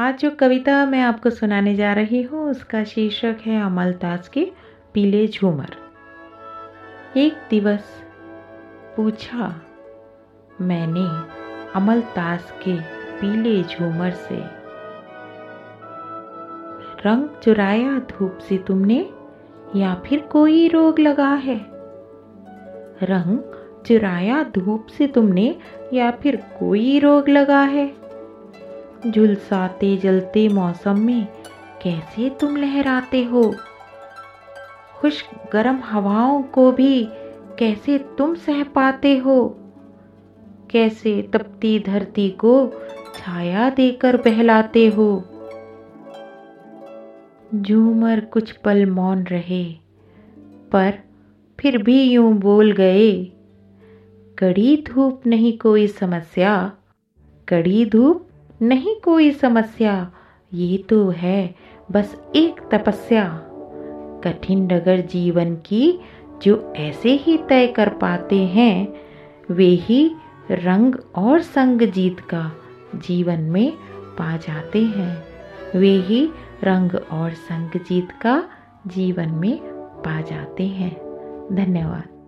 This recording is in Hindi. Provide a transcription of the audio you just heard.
आज जो कविता मैं आपको सुनाने जा रही हूँ, उसका शीर्षक है अमलताज के पीले झूमर। एक दिवस पूछा मैंने अमलताज के पीले झूमर से, रंग चुराया धूप से तुमने या फिर कोई रोग लगा है? रंग चुराया धूप से तुमने या फिर कोई रोग लगा है? झुलसाते जलते मौसम में कैसे तुम लहराते हो? खुश गर्म हवाओं को भी कैसे तुम सह पाते हो? कैसे तपती धरती को छाया देकर बहलाते हो? झूमर कुछ पल मौन रहे, पर फिर भी यूँ बोल गए, कड़ी धूप नहीं कोई समस्या, कड़ी धूप नहीं कोई समस्या, ये तो है, बस एक तपस्या। कठिन डगर जीवन की जो ऐसे ही तय कर पाते हैं, वे ही रंग और संग जीत का जीवन में पा जाते हैं। वे ही रंग और संग जीत का जीवन में पा जाते हैं। धन्यवाद।